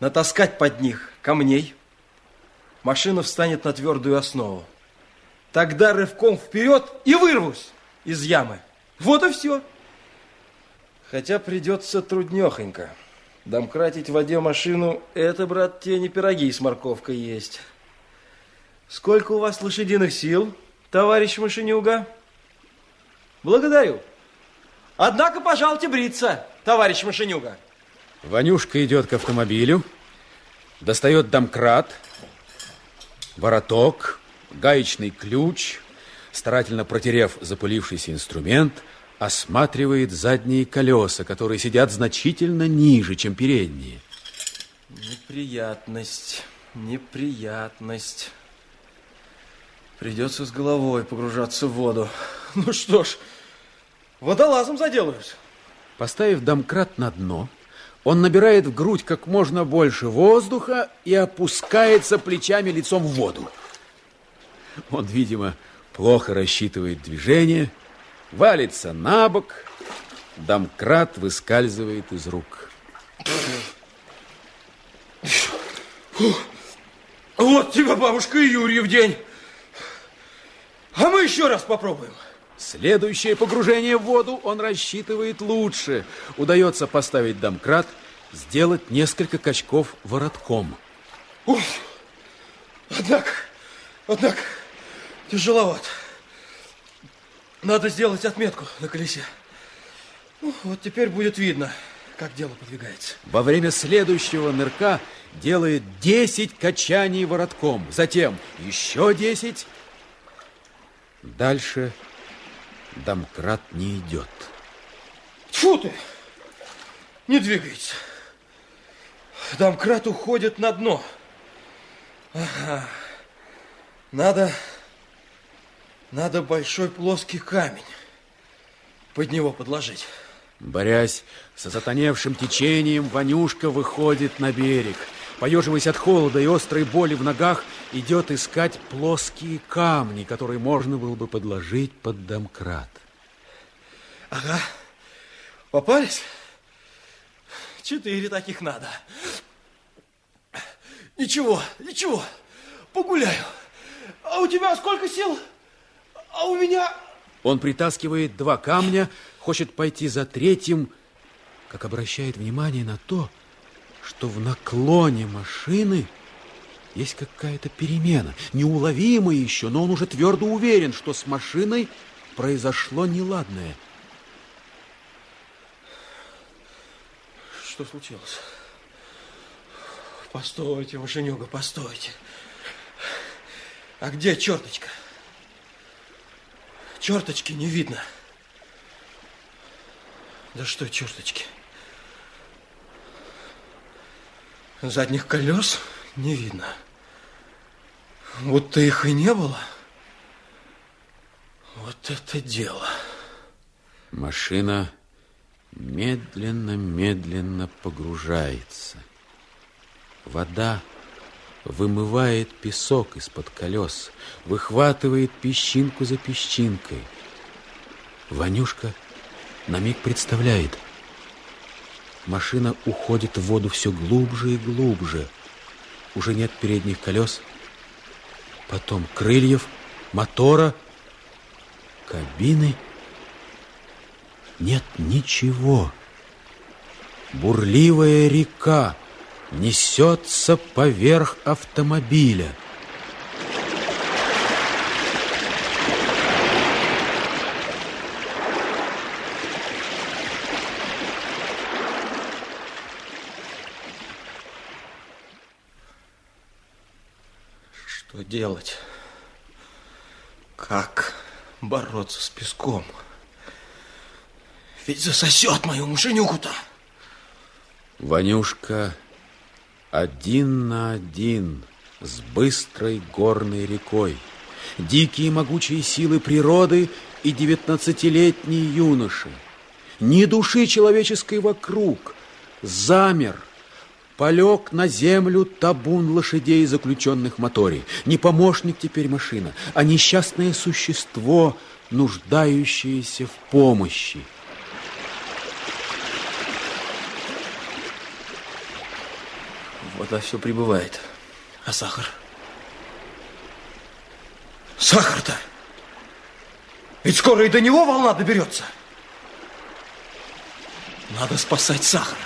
натаскать под них камней. Машина встанет на твердую основу. Тогда рывком вперед и вырвусь из ямы. Вот и все. Хотя придется труднехонько. Домкратить в воде машину, это, брат, те не пироги с морковкой есть. Сколько у вас лошадиных сил, товарищ Машинюга? Благодарю. Однако, пожалуйте бриться, товарищ Машинюга. Ванюшка идет к автомобилю, достает домкрат, вороток, гаечный ключ, старательно протерев запылившийся инструмент, осматривает задние колеса, которые сидят значительно ниже, чем передние. Неприятность, неприятность. Придется с головой погружаться в воду. Ну что ж, водолазом заделаюсь. Поставив домкрат на дно, он набирает в грудь как можно больше воздуха и опускается плечами лицом в воду. Он, видимо, плохо рассчитывает движение, валится на бок, домкрат выскальзывает из рук. Вот тебе, бабушка, и Юрьев день. А мы еще раз попробуем. Следующее погружение в воду он рассчитывает лучше. Удается поставить домкрат, сделать несколько качков воротком. Уф! Однако, однако, тяжеловат. Надо сделать отметку на колесе. Ну, вот теперь будет видно, как дело подвигается. Во время следующего нырка делает 10 качаний воротком. Затем еще 10. Дальше домкрат не идет. Фу ты! Не двигается. Домкрат уходит на дно. Ага. Надо... Надо большой плоский камень под него подложить. Борясь с осатаневшим течением, Ванюшка выходит на берег. Поеживаясь от холода и острой боли в ногах, идет искать плоские камни, которые можно было бы подложить под домкрат. Ага, попались? Четыре таких надо. Ничего, ничего, погуляю. А у тебя сколько сил? А у меня... Он притаскивает два камня, хочет пойти за третьим, как обращает внимание на то, что в наклоне машины есть какая-то перемена, неуловимая еще, но он уже твердо уверен, что с машиной произошло неладное. Что случилось? Постойте, Машенюга, постойте. А где черточка? Черточки не видно. Да что черточки? Задних колес не видно. Вот-то их и не было. Вот это дело. Машина медленно-медленно погружается. Вода вымывает песок из-под колес, выхватывает песчинку за песчинкой. Ванюшка на миг представляет. Машина уходит в воду все глубже и глубже. Уже нет передних колес, потом крыльев, мотора, кабины. Нет ничего. Бурливая река несется поверх автомобиля. Что делать? Как бороться с песком? Ведь засосет мою мушенюку-то. Ванюшка один на один с быстрой горной рекой. Дикие могучие силы природы и девятнадцатилетний юноша. Ни души человеческой вокруг. Замер. Полег на землю табун лошадей, заключенных в моторе. Не помощник теперь машина, а несчастное существо, нуждающееся в помощи. Вода все прибывает. А сахар? Сахар-то! Ведь скоро и до него волна доберется. Надо спасать сахар.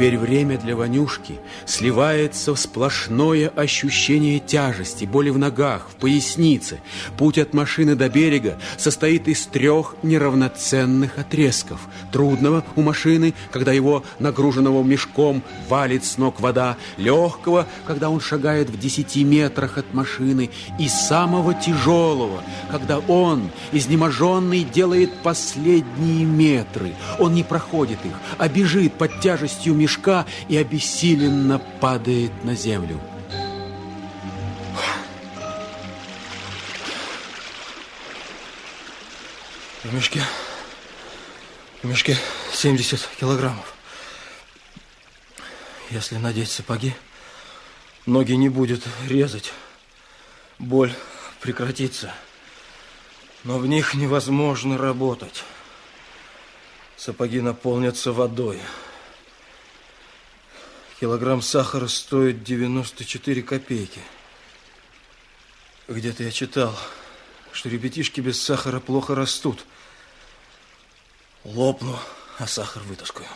Теперь время для Ванюшки сливается в сплошное ощущение тяжести, боли в ногах, в пояснице. Путь от машины до берега состоит из трех неравноценных отрезков. Трудного у машины, когда его нагруженного мешком валит с ног вода, легкого, когда он шагает в десяти метрах от машины, и самого тяжелого, когда он, изнеможенный, делает последние метры. Он не проходит их, а бежит под тяжестью мешка, мешка и обессиленно падает на землю. В мешке, в мешке 70 килограммов. Если надеть сапоги, ноги не будет резать. Боль прекратится. Но в них невозможно работать. Сапоги наполнятся водой. Килограмм сахара стоит 94 копейки. Где-то я читал, что ребятишки без сахара плохо растут. Лопну, а сахар вытаскаю.